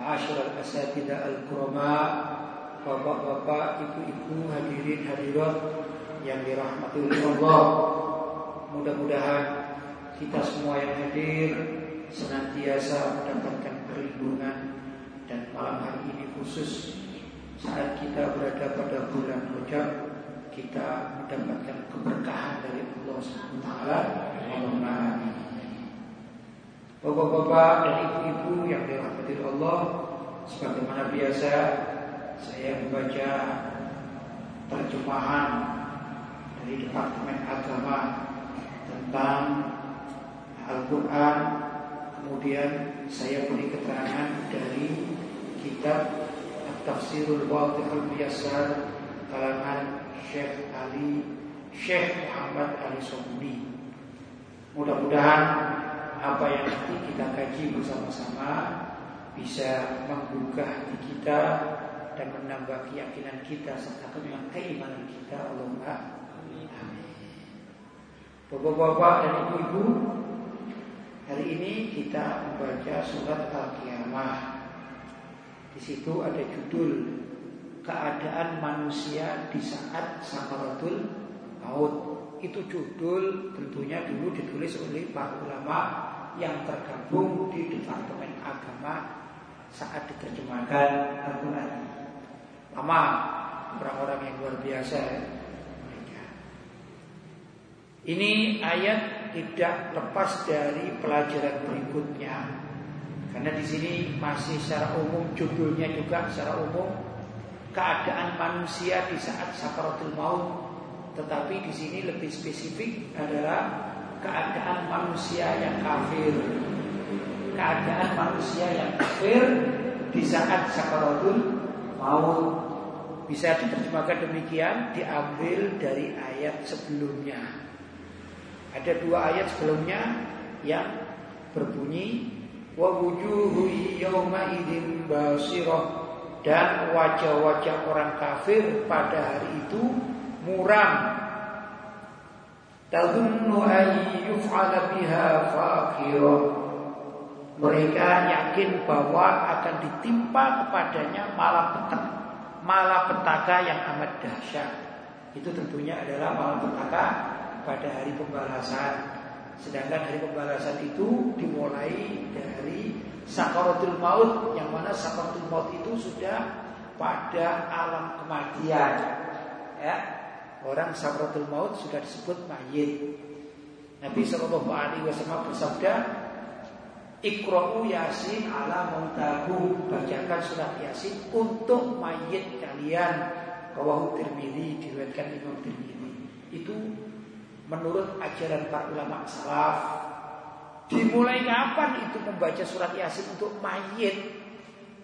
Ma'asyiral asatidah al-kurama Bapak-bapak, ibu-ibu, hadirin, hadirat Yang dirahmati oleh Allah. Mudah-mudahan kita semua yang hadir Senantiasa mendapatkan perlindungan Dan malam hari ini khusus Saat kita berada pada bulan Rajab Kita mendapatkan keberkahan dari Allah SWT Allahumma amin Bapak-bapak dan ibu-ibu yang dirahmati Allah Sebagaimana biasa Saya membaca terjemahan Dari Departemen Agama Tentang Al-Quran. Kemudian saya beri keterangan dari Kitab Tafsirul Wadihul Biasar Kalangan Syekh Ali Syekh Muhammad Ali Sobudi Mudah-mudahan apa yang nanti kita kaji bersama-sama bisa menggugah hati kita dan menambah keyakinan kita serta keimanan kita amin. Bapak-bapak dan ibu-ibu, hari ini kita membaca surat Al-Qiyamah. Di situ ada judul keadaan manusia di saat sakaratul maut. Itu judul tentunya dulu ditulis oleh para ulama yang tergabung di Departemen Agama saat diterjemahkan Al-Quran. Lama orang-orang yang luar biasa mereka. Ini ayat tidak lepas dari pelajaran berikutnya. Karena di sini masih secara umum judulnya juga secara umum keadaan manusia di saat sakaratul maut. Tetapi di sini lebih spesifik adalah keadaan manusia yang kafir. Keadaan manusia yang kafir di saat sakaratul maut. Bisa diterjemahkan demikian diambil dari ayat sebelumnya. Ada dua ayat sebelumnya yang berbunyi wa wujuhu yawma idzin basirah dan wajah-wajah orang kafir pada hari itu muram tadunnu an yuf'ala biha mereka yakin bahwa akan ditimpa kepadanya malapetaka malapetaka yang amat dahsyat. Itu tentunya adalah malapetaka pada hari pembalasan. Sedangkan hari pembalasan itu dimulai dari sakaratul maut yang mana sakaratul maut itu sudah pada alam kematian. Ya orang sakaratul maut sudah disebut mayit Nabi Shallallahu Alaihi Wasallam bersabda Iqra'u Yasin ala mautaku Bacakan surat Yasin untuk mayit kalian Rawahu Tirmidzi diriwayatkan Imam Tirmidzi. Itu menurut ajaran para ulama salaf. Dimulai kapan itu membaca surat Yasin untuk mayit?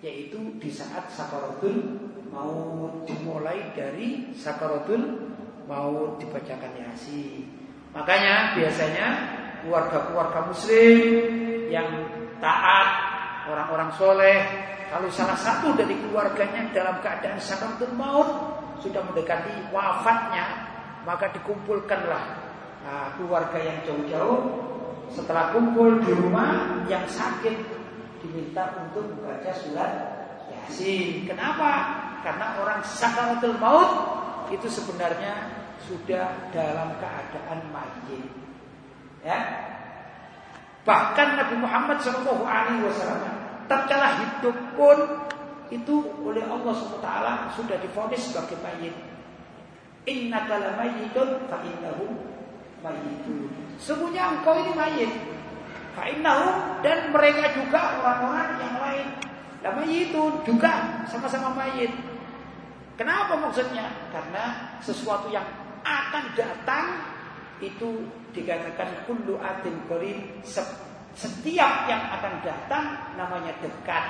Yaitu di saat sakaratul mau dimulai dari sakaratul mau dibacakan Yasin. Makanya biasanya keluarga-keluarga muslim yang taat, orang-orang soleh, kalau salah satu dari keluarganya dalam keadaan sakaratul maut sudah mendekati wafatnya, maka dikumpulkanlah nah, keluarga yang jauh-jauh. Setelah kumpul di rumah yang sakit diminta untuk membaca surat Yasin. Kenapa? Karena orang sakaratul maut itu sebenarnya sudah dalam keadaan mayit. Ya, Bahkan Nabi Muhammad Shallallahu Alaihi Wasallam tatkala hidup pun itu oleh Allah SWT sudah difonis sebagai mayit. Inna kala mayitun fa innahu mayitun. Semuanya engkau ini mayit. Fa innahu dan mereka juga orang-orang yang lain. Dan mayitun juga sama-sama mayit. Kenapa maksudnya? Karena sesuatu yang akan datang itu dikatakan kullu atin qarib setiap yang akan datang namanya dekat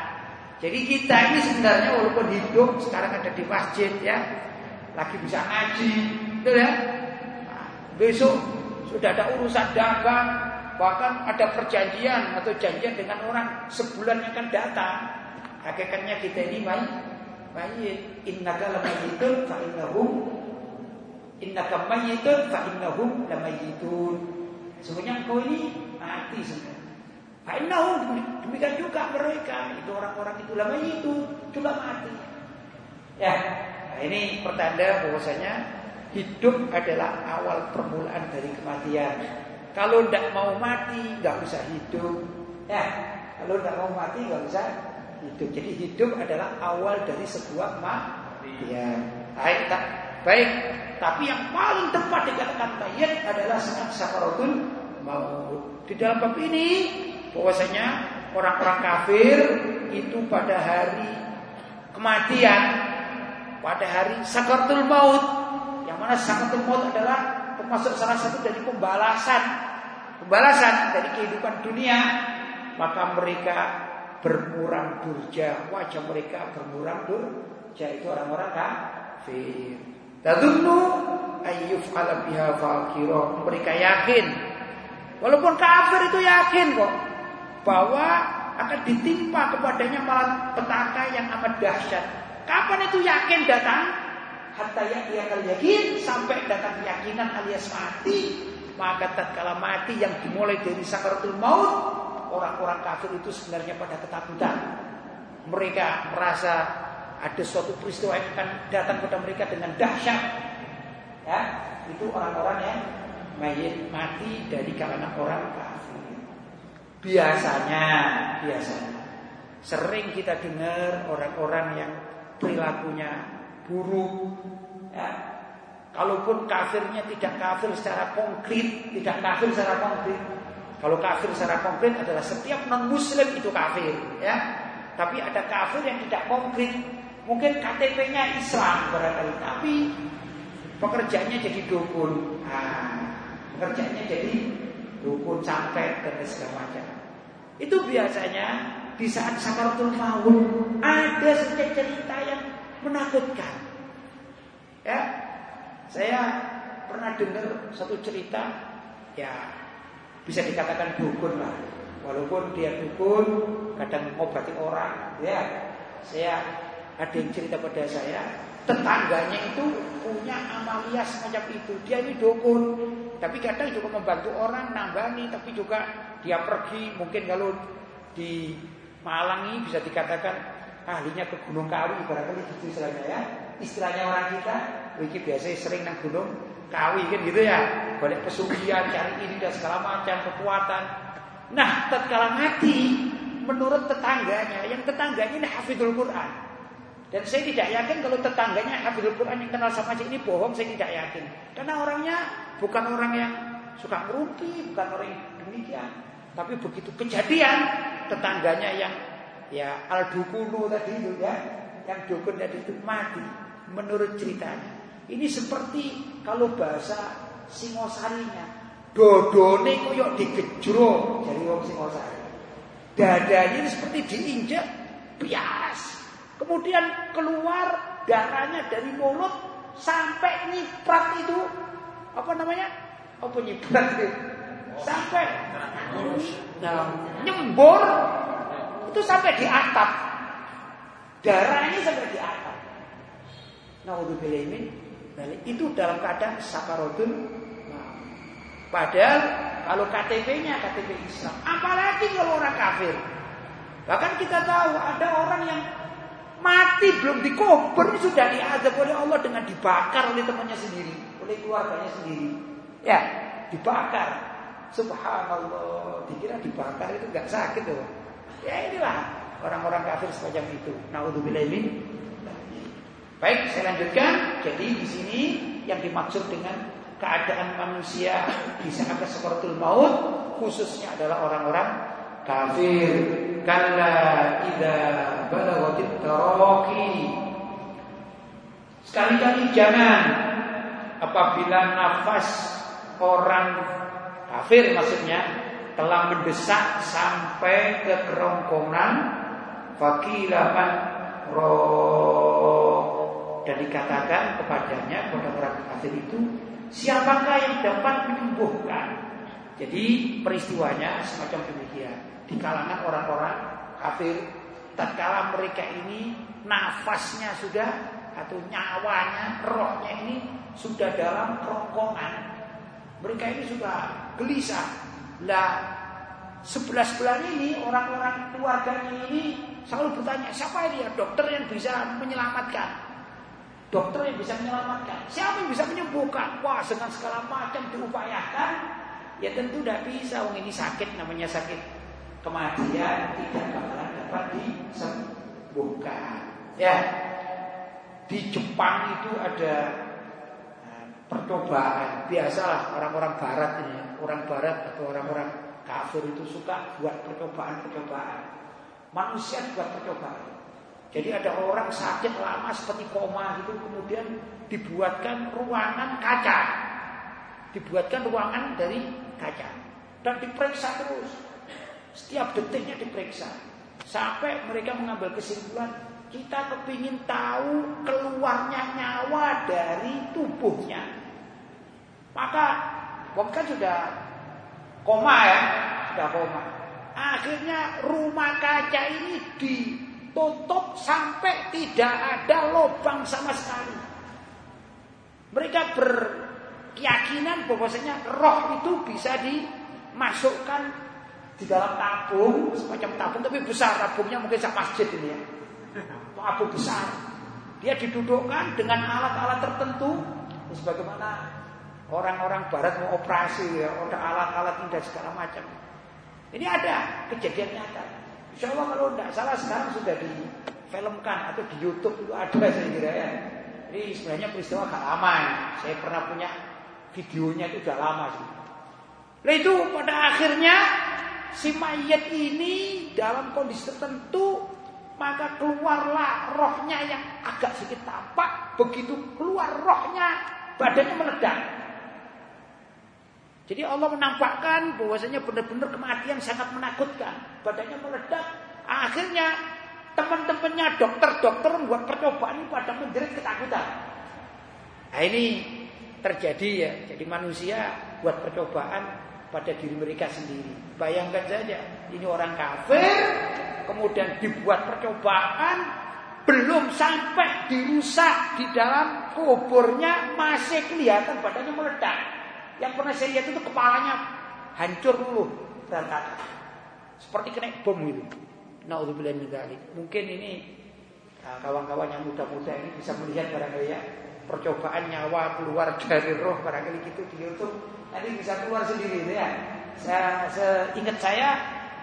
Jadi kita ini sebenarnya walaupun hidup sekarang ada di masjid ya, lagi bisa ngaji, gitu ya. Nah, besok sudah ada urusan dagang, bahkan ada perjanjian atau janjian dengan orang sebulan yang akan datang. Hakikatnya kita ini mayit, mayit. Innaka lamayitun fa innahum innaka mayitun fa innahum lamayitun. Sebenarnya engkau ini mati sebenarnya. Fa innahum demikian juga mereka itu orang-orang itu lamayitun juga mati. Ya, nah ini pertanda bahwasanya hidup adalah awal permulaan dari kematian. Kalau tidak mau mati, nggak bisa hidup. Ya, kalau tidak mau mati, nggak bisa hidup. Jadi hidup adalah awal dari sebuah Ya, Baik, tak, baik. Tapi yang paling tepat dikatakan mayat adalah saat sakaratul maut. Di dalam bab ini, bahwasanya orang-orang kafir itu pada hari kematian, pada hari sakaratul maut, yang mana sakaratul maut adalah termasuk salah satu dari pembalasan pembalasan dari kehidupan dunia, maka mereka bermurang durja, wajah mereka bermurang durja itu orang-orang kafir. Tadunnu ayyuf ala biha fakira. Mereka yakin walaupun kafir itu yakin kok bahwa akan ditimpa kepadanya malah petaka yang amat dahsyat. Kapan itu yakin datang? Hatta ya dia yakin sampai datang keyakinan alias mati maka tatkala mati yang dimulai dari sakaratul maut, orang-orang kafir itu sebenarnya pada ketakutan. Mereka merasa ada suatu peristiwa yang akan datang kepada mereka dengan dahsyat. Ya, itu orang-orang yang mayit mati dari kalangan orang kafir. Biasanya, biasanya sering kita dengar orang-orang yang perilakunya buruk, ya, Kalaupun kafirnya tidak kafir secara konkret, tidak kafir secara konkret. Kalau kafir secara konkret adalah setiap non muslim itu kafir, ya. Tapi ada kafir yang tidak konkret. Mungkin KTP-nya Islam barangkali, tapi pekerjaannya jadi dukun. Nah, pekerjaannya jadi dukun sampai dan segala macam. Itu biasanya di saat sakaratul maut ada cerita yang menakutkan. Ya, saya pernah dengar satu cerita ya bisa dikatakan dukun lah. Walaupun dia dukun, kadang mengobati orang, ya. Saya ada yang cerita pada saya, tetangganya itu punya amalia semacam itu. Dia ini dukun, tapi kadang juga membantu orang nambani, tapi juga dia pergi mungkin kalau di Malang ini bisa dikatakan ahlinya ke Gunung Kawi barangkali itu istilahnya ya. Istilahnya orang kita Wiki biasanya sering nang gunung kawi kan gitu ya. Balik pesugihan, cari ini dan segala macam kekuatan. Nah, tatkala mati, menurut tetangganya, yang tetangganya ini hafidul Quran. Dan saya tidak yakin kalau tetangganya hafidul Quran yang kenal sama ini bohong, saya tidak yakin. Karena orangnya bukan orang yang suka merumpi, bukan orang yang demikian. Tapi begitu kejadian, tetangganya yang ya al dukunu tadi itu ya, yang dukun tadi itu mati menurut ceritanya. Ini seperti kalau bahasa Singosarinya. Dodone koyok digejro dari wong Singosari. Dadanya ini seperti diinjak bias. Kemudian keluar darahnya dari mulut sampai nyiprat itu apa namanya? Apa nyiprat itu? Sampai nyembur itu sampai di atap. Darahnya sampai di atap. Nah, min balik itu dalam keadaan sakaratul Padahal kalau KTP-nya KTP Islam, apalagi kalau orang kafir. Bahkan kita tahu ada orang yang mati belum dikubur sudah diazab oleh Allah dengan dibakar oleh temannya sendiri, oleh keluarganya sendiri. Ya, dibakar. Subhanallah, dikira dibakar itu nggak sakit loh. Ya inilah orang-orang kafir semacam itu. Nauzubillah Baik, saya lanjutkan. Jadi di sini yang dimaksud dengan keadaan manusia di saat seperti maut khususnya adalah orang-orang kafir. Kalla idza balaghatit taraqi. Sekali-kali jangan apabila nafas orang kafir maksudnya telah mendesak sampai ke kerongkongan fakilaman roh dan dikatakan kepadanya kepada orang kafir itu siapakah yang dapat menyembuhkan? Jadi peristiwanya semacam demikian. Di kalangan orang-orang kafir tatkala mereka ini nafasnya sudah atau nyawanya rohnya ini sudah dalam kerongkongan mereka ini sudah gelisah. Lah sebelah-sebelah ini orang-orang keluarganya ini selalu bertanya siapa ini ya dokter yang bisa menyelamatkan dokter yang bisa menyelamatkan. Siapa yang bisa menyembuhkan? Wah dengan segala macam diupayakan ya tentu tidak bisa. Wong ini sakit namanya sakit kematian tidak bakalan dapat disembuhkan. Ya di Jepang itu ada nah, percobaan. Biasalah orang-orang barat ini orang barat atau orang-orang Kafir itu suka buat percobaan-percobaan. Manusia buat percobaan. Jadi ada orang sakit lama seperti koma gitu kemudian dibuatkan ruangan kaca. Dibuatkan ruangan dari kaca dan diperiksa terus. Setiap detiknya diperiksa. Sampai mereka mengambil kesimpulan kita kepingin tahu keluarnya nyawa dari tubuhnya. Maka Wong kan sudah Koma ya, sudah koma. Akhirnya rumah kaca ini ditutup sampai tidak ada lubang sama sekali. Mereka berkeyakinan bahwasanya roh itu bisa dimasukkan di dalam tabung, semacam tabung tapi besar tabungnya mungkin sama masjid ini ya. Tabung besar. Dia didudukkan dengan alat-alat tertentu sebagaimana Orang-orang barat mau operasi ya, ada alat-alat dan segala macam. Ini ada kejadian nyata. Insya Allah kalau tidak salah sekarang sudah difilmkan atau di YouTube itu ada saya kira ya. Ini sebenarnya peristiwa gak lama ya. Saya pernah punya videonya itu sudah lama sih. Nah itu pada akhirnya si mayat ini dalam kondisi tertentu maka keluarlah rohnya yang agak sedikit tampak begitu keluar rohnya badannya meledak jadi Allah menampakkan bahwasanya benar-benar kematian sangat menakutkan. Badannya meledak. Akhirnya teman-temannya dokter-dokter membuat percobaan ini pada menjerit ketakutan. Nah ini terjadi ya. Jadi manusia buat percobaan pada diri mereka sendiri. Bayangkan saja, ini orang kafir, kemudian dibuat percobaan, belum sampai dirusak di dalam kuburnya masih kelihatan badannya meledak. Yang pernah saya lihat itu kepalanya hancur dulu berantakan. Seperti kena bom itu. Nauzubillah min Mungkin ini nah, kawan-kawan yang muda-muda ini bisa melihat barangkali ya percobaan nyawa keluar dari roh barangkali gitu di YouTube nanti bisa keluar sendiri ya. Saya seingat saya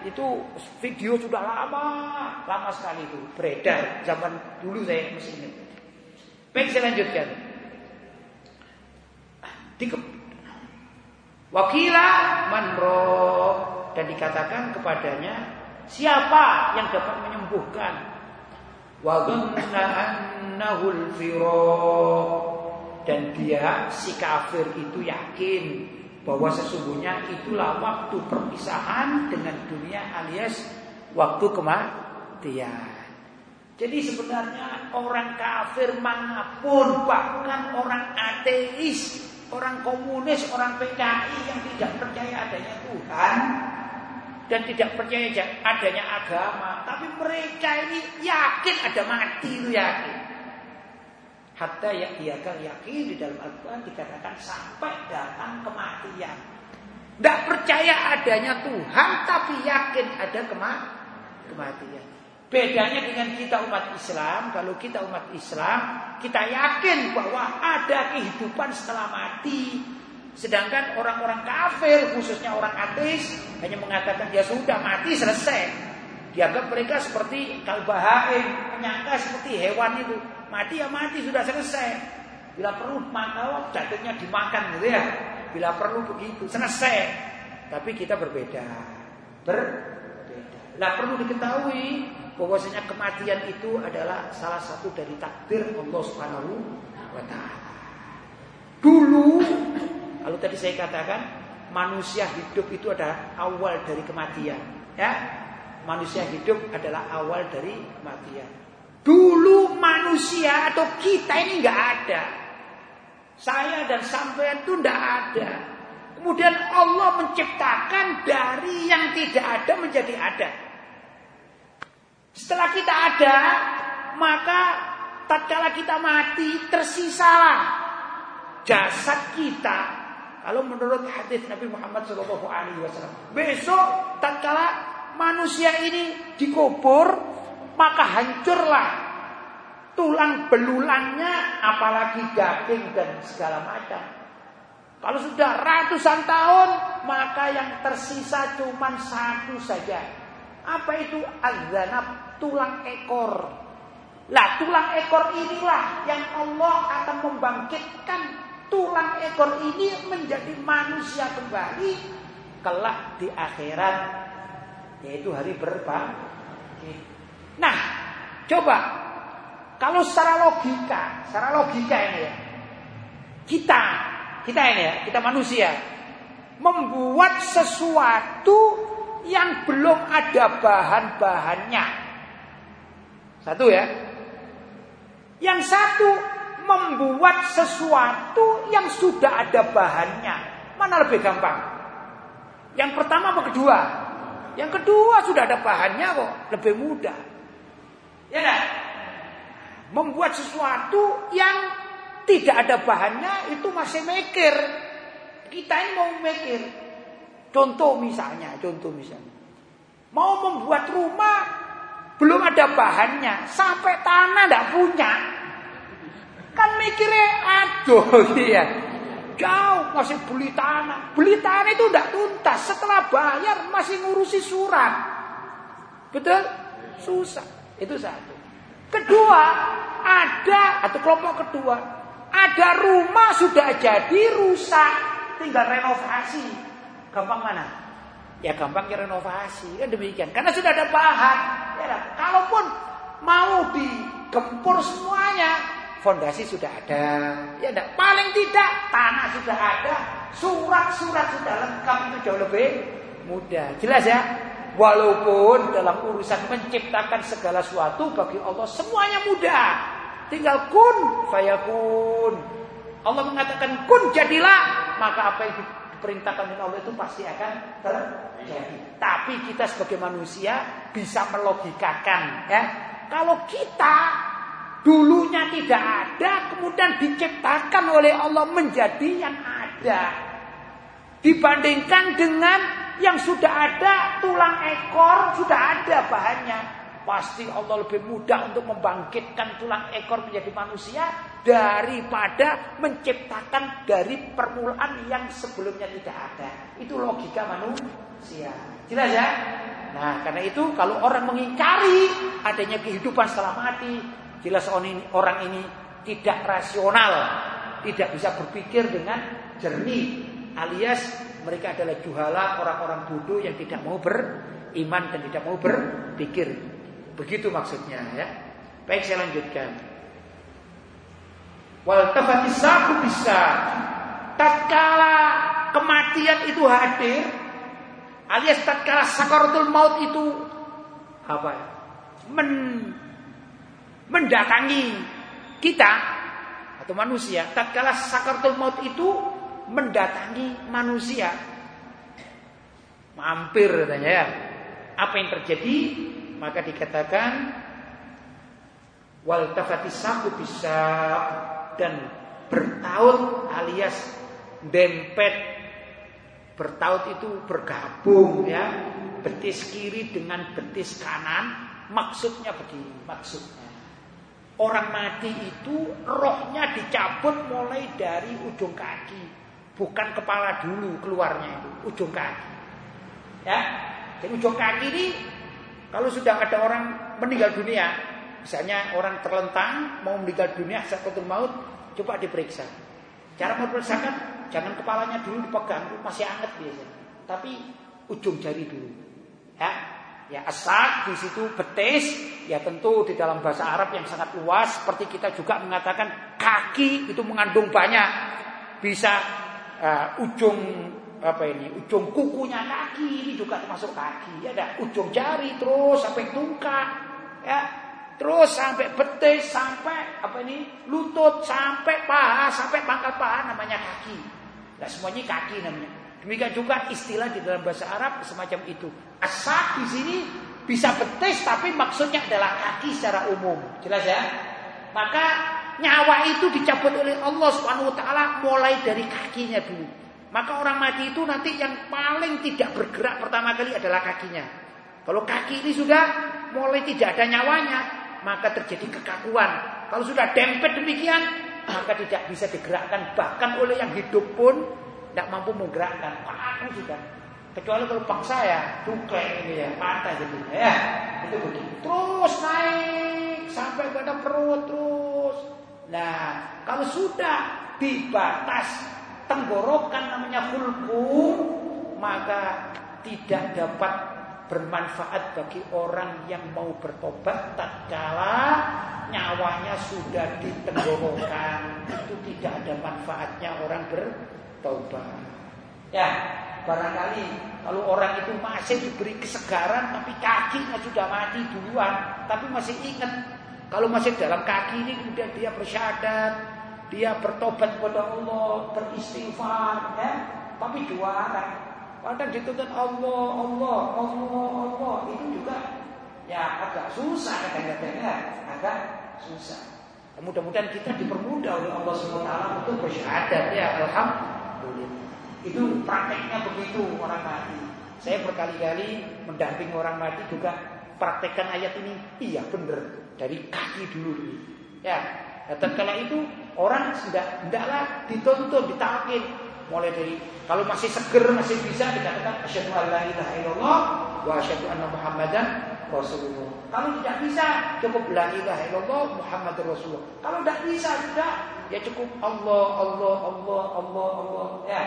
itu video sudah lama, lama sekali itu beredar zaman dulu saya masih ingat. Baik saya lanjutkan. Di Wakila manro. Dan dikatakan kepadanya siapa yang dapat menyembuhkan? Annahul dan dia si kafir itu yakin bahwa sesungguhnya itulah waktu perpisahan dengan dunia alias waktu kematian. Jadi sebenarnya orang kafir mana pun bahkan orang ateis orang komunis, orang PKI yang tidak percaya adanya Tuhan dan tidak percaya adanya agama, tapi mereka ini yakin ada mati itu yakin. Hatta ya kan yakin di dalam Al-Quran dikatakan sampai datang kematian. Tidak percaya adanya Tuhan tapi yakin ada kematian. Bedanya dengan kita umat Islam, kalau kita umat Islam, kita yakin bahwa ada kehidupan setelah mati. Sedangkan orang-orang kafir, khususnya orang ateis, hanya mengatakan ya sudah mati selesai. Dianggap mereka seperti kalbahain, menyangka seperti hewan itu. Mati ya mati sudah selesai. Bila perlu maka jatuhnya dimakan gitu ya. Bila perlu begitu selesai. Tapi kita berbeda. Berbeda. Lah perlu diketahui bahwasanya kematian itu adalah salah satu dari takdir Allah Subhanahu wa taala. Dulu kalau tadi saya katakan manusia hidup itu ada awal dari kematian, ya. manusia hidup adalah awal dari kematian. Dulu manusia atau kita ini nggak ada. Saya dan sampean itu nggak ada. Kemudian Allah menciptakan dari yang tidak ada menjadi ada. Setelah kita ada, maka tatkala kita mati tersisalah jasad kita. Kalau menurut hadis Nabi Muhammad SAW, besok tatkala manusia ini dikubur, maka hancurlah tulang belulangnya, apalagi daging dan segala macam. Kalau sudah ratusan tahun, maka yang tersisa cuma satu saja. Apa itu azanab tulang ekor. Lah tulang ekor inilah yang Allah akan membangkitkan tulang ekor ini menjadi manusia kembali kelak di akhirat yaitu hari berbangkit. Nah, coba kalau secara logika, secara logika ini ya, kita, kita ini ya, kita manusia membuat sesuatu yang belum ada bahan-bahannya. Satu ya. Yang satu membuat sesuatu yang sudah ada bahannya. Mana lebih gampang? Yang pertama apa kedua? Yang kedua sudah ada bahannya kok, lebih mudah. Ya kan? Membuat sesuatu yang tidak ada bahannya itu masih mikir. Kita ini mau mikir. Contoh misalnya, contoh misalnya. Mau membuat rumah belum ada bahannya, sampai tanah tidak punya. Kan mikirnya aduh iya. Jauh masih beli tanah. Beli tanah itu tidak tuntas. Setelah bayar masih ngurusi surat. Betul? Susah. Itu satu. Kedua, ada atau kelompok kedua, ada rumah sudah jadi rusak, tinggal renovasi. Gampang mana? Ya gampang ya renovasi kan demikian. Karena sudah ada bahan. Ya, kalaupun mau digempur semuanya, fondasi sudah ada. Ya enggak, paling tidak tanah sudah ada, surat-surat sudah lengkap itu jauh lebih mudah. Jelas ya? Walaupun dalam urusan menciptakan segala sesuatu bagi Allah semuanya mudah. Tinggal kun fayakun. Allah mengatakan kun jadilah, maka apa yang diperintahkan oleh Allah itu pasti akan terjadi. Tapi kita sebagai manusia bisa melogikakan ya. Kalau kita Dulunya tidak ada, kemudian diciptakan oleh Allah menjadi yang ada. Dibandingkan dengan yang sudah ada, tulang ekor sudah ada bahannya. Pasti Allah lebih mudah untuk membangkitkan tulang ekor menjadi manusia daripada menciptakan dari permulaan yang sebelumnya tidak ada. Itu logika manusia. Jelas ya? Nah, karena itu kalau orang mengingkari adanya kehidupan setelah mati, Jelas orang ini tidak rasional, tidak bisa berpikir dengan jernih, alias mereka adalah juhala orang-orang bodoh yang tidak mau beriman dan tidak mau berpikir. Begitu maksudnya ya. Baik saya lanjutkan. Wal tafatisatu bisa. Tatkala kematian itu hadir alias tatkala sakaratul maut itu apa ya? Men mendatangi kita atau manusia tatkala sakaratul maut itu mendatangi manusia. Mampir katanya ya. Apa yang terjadi? Maka dikatakan wal tafatisaku bisa dan bertaut alias dempet bertaut itu bergabung ya betis kiri dengan betis kanan maksudnya begini maksudnya Orang mati itu rohnya dicabut mulai dari ujung kaki. Bukan kepala dulu keluarnya itu, ujung kaki. Ya, jadi ujung kaki ini kalau sudah ada orang meninggal dunia, misalnya orang terlentang mau meninggal dunia satu maut, coba diperiksa. Cara memeriksakan jangan kepalanya dulu dipegang, masih hangat biasanya. Tapi ujung jari dulu. Ya, Ya asak di situ betis, ya tentu di dalam bahasa Arab yang sangat luas seperti kita juga mengatakan kaki itu mengandung banyak. Bisa uh, ujung apa ini ujung kukunya kaki ini juga termasuk kaki ya ada ujung jari terus sampai tungkak ya terus sampai betis sampai apa ini? Lutut sampai paha sampai pangkal paha namanya kaki. Nah semuanya kaki namanya. Demikian juga istilah di dalam bahasa Arab semacam itu. Asak di sini bisa betis tapi maksudnya adalah kaki secara umum. Jelas ya? Maka nyawa itu dicabut oleh Allah Subhanahu taala mulai dari kakinya dulu. Maka orang mati itu nanti yang paling tidak bergerak pertama kali adalah kakinya. Kalau kaki ini sudah mulai tidak ada nyawanya, maka terjadi kekakuan. Kalau sudah dempet demikian, maka tidak bisa digerakkan. Bahkan oleh yang hidup pun tidak mampu menggerakkan. Kaku sudah. Kecuali kalau paksa ya, cukai ini ya, patah jadi ya. Itu begitu. Terus naik sampai pada perut terus. Nah, kalau sudah di batas tenggorokan namanya hulkum maka tidak dapat bermanfaat bagi orang yang mau bertobat tatkala nyawanya sudah di tenggorokan itu tidak ada manfaatnya orang bertobat ya barangkali kalau orang itu masih diberi kesegaran tapi kakinya sudah mati duluan tapi masih ingat kalau masih dalam kaki ini kemudian dia bersyahadat dia bertobat kepada Allah, beristighfar, ya. Tapi juara. Kadang dituntut Allah, Allah, Allah, Allah. Itu juga ya agak susah kadang-kadang ya, agak susah. Mudah-mudahan kita dipermudah oleh Allah SWT untuk bersyahadat ya, alhamdulillah. Itu prakteknya begitu orang mati. Saya berkali-kali mendamping orang mati juga praktekkan ayat ini. Iya benar dari kaki dulu. Ya, dan tatkala itu Orang sudah hendaklah dituntun, ditalkin mulai dari kalau masih seger masih bisa dikatakan asyhadu alla ilaha illallah wa asyhadu anna muhammadan rasulullah. Kalau tidak bisa cukup la ilaha illallah muhammadur rasulullah. Kalau tidak bisa sudah ya cukup Allah Allah Allah Allah Allah ya.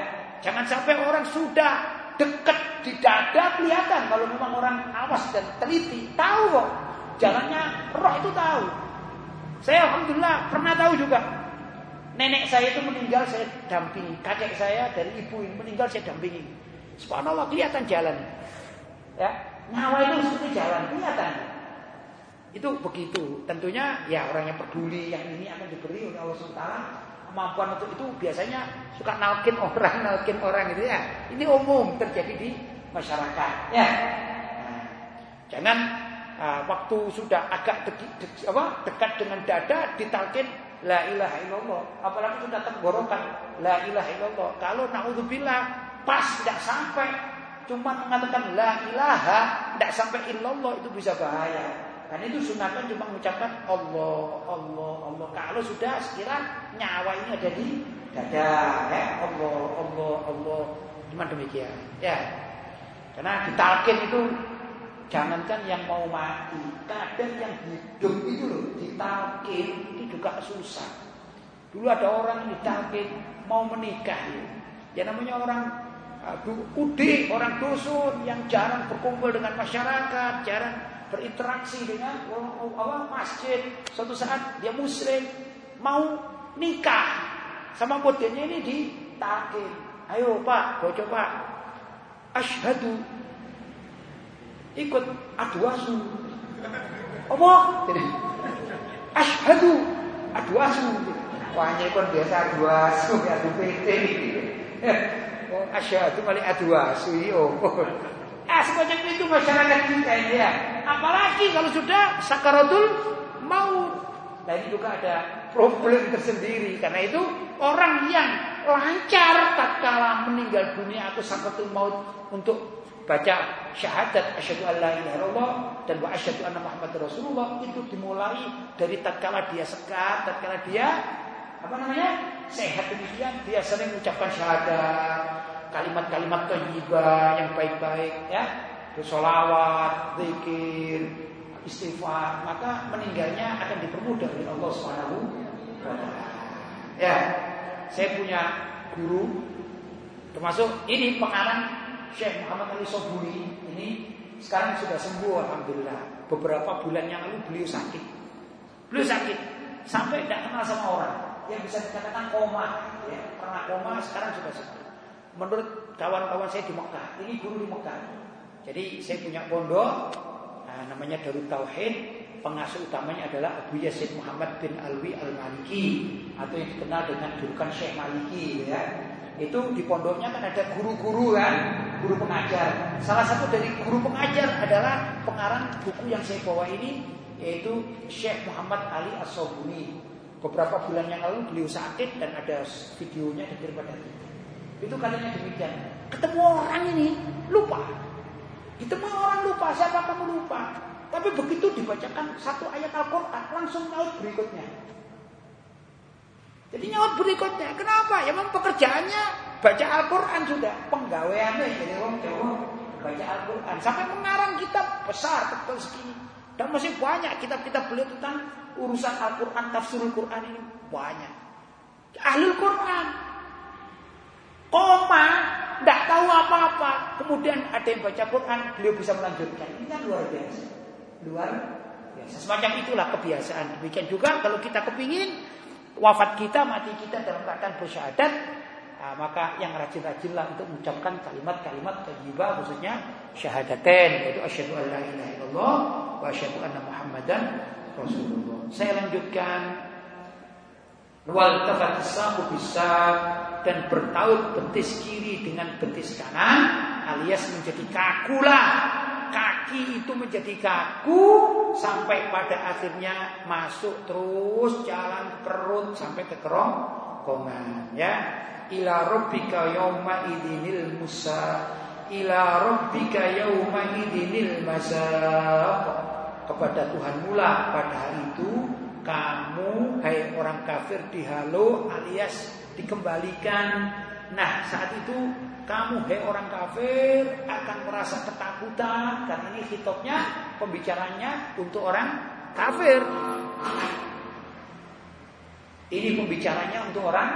Jangan sampai orang sudah dekat di dada kelihatan kalau memang orang awas dan teliti tahu kok jalannya roh itu tahu. Saya alhamdulillah pernah tahu juga Nenek saya itu meninggal saya dampingi. Kakek saya dari ibu ini meninggal saya dampingi. Subhanallah kelihatan jalan. Ya, nyawa itu seperti jalan kelihatan. Itu begitu. Tentunya ya orang yang peduli yang ini akan diberi oleh Allah SWT kemampuan untuk itu biasanya suka nalkin orang, nalkin orang gitu ya. Ini umum terjadi di masyarakat. Ya. Nah, jangan uh, waktu sudah agak dekat, dengan dada ditalkin La ilaha illallah. Apalagi sudah tenggorokan La ilaha illallah. Kalau naudzubillah pas tidak sampai cuma mengatakan la ilaha tidak sampai illallah itu bisa bahaya. Karena itu sunatan cuma mengucapkan Allah, Allah, Allah. Kalau sudah sekira nyawa ini ada di dada, ya Allah, Allah, Allah. Cuma demikian, ya. Karena ditalkin itu Jangankan yang mau mati, kadang yang hidup itu loh ditalkin juga susah. Dulu ada orang ditalkin mau menikah ya. ya namanya orang aduh, udik, orang dusun yang jarang berkumpul dengan masyarakat, jarang berinteraksi dengan orang masjid. Suatu saat dia muslim mau nikah sama modelnya ini ditalkin. Ayo Pak, gue coba Ashadu ikut adu asu. Apa? Ashadu adu asu. Wah, kan biasa adu asu, adu PT. Oh, asyhadu kali adu asu. Ah, semacam itu masyarakat kita ini ya. Apalagi kalau sudah sakaratul mau. Nah ini juga ada problem tersendiri karena itu orang yang lancar tatkala meninggal dunia aku sakaratul maut untuk baca syahadat asyhadu alla ilaha illallah dan wa asyhadu anna muhammadar rasulullah itu dimulai dari tatkala dia sekat, tatkala dia apa namanya? sehat demikian dia sering mengucapkan syahadat, kalimat-kalimat thayyibah yang baik-baik ya, bersolawat, zikir, istighfar, maka meninggalnya akan dipermudah oleh Allah Subhanahu wa. Ya, saya punya guru termasuk ini pengarang Syekh Muhammad Ali Soburi ini sekarang sudah sembuh alhamdulillah. Beberapa bulan yang lalu beliau sakit. Beliau sakit sampai tidak kenal sama orang. Yang bisa dikatakan koma, ya, pernah koma sekarang sudah sembuh. Menurut kawan-kawan saya di Mekah. Ini guru di Mekah. Jadi saya punya pondok nah, namanya Darut Tauhid. Pengasuh utamanya adalah Abu Yazid Muhammad bin Alwi Al-Maliki atau yang dikenal dengan julukan Syekh Maliki ya. Itu di pondoknya kan ada guru-guru kan, guru pengajar. Salah satu dari guru pengajar adalah pengarang buku yang saya bawa ini yaitu Syekh Muhammad Ali As-Sobuni. Beberapa bulan yang lalu beliau sakit dan ada videonya daripada itu. Itu katanya demikian. Ketemu orang ini lupa. Ketemu orang lupa, siapa kamu lupa? Tapi begitu dibacakan satu ayat Al-Quran, langsung nyaut berikutnya. Jadi nyaut berikutnya. Kenapa? Ya memang pekerjaannya baca Al-Quran sudah. Penggaweannya jadi orang Jawa baca Al-Quran. Sampai mengarang kitab besar, betul segini. Dan masih banyak kitab-kitab beliau tentang urusan Al-Quran, tafsirul Quran ini banyak. Ahlul Quran. Koma, tidak tahu apa-apa. Kemudian ada yang baca Quran, beliau bisa melanjutkan. Ini kan luar biasa. Luar biasa. Semacam itulah kebiasaan. Demikian juga kalau kita kepingin wafat kita, mati kita dalam keadaan bersyahadat, nah, maka yang rajin-rajinlah untuk mengucapkan kalimat-kalimat thayyibah khususnya syahadaten yaitu asyhadu an la ilaha illallah wa asyhadu anna muhammadan rasulullah. Saya lanjutkan. Wal tafatissaku bisa dan bertaut betis kiri dengan betis kanan alias menjadi kakulah kaki itu menjadi kaku sampai pada akhirnya masuk terus jalan perut sampai ke kerongkongan ya ila rabbika yauma idinil musa ila rabbika yauma idinil masaq kepada Tuhan mula pada hari itu kamu hai orang kafir dihalu alias dikembalikan. Nah, saat itu kamu hai orang kafir akan merasa ketakutan karena ini hitopnya pembicaranya untuk orang kafir. Ini pembicaranya untuk orang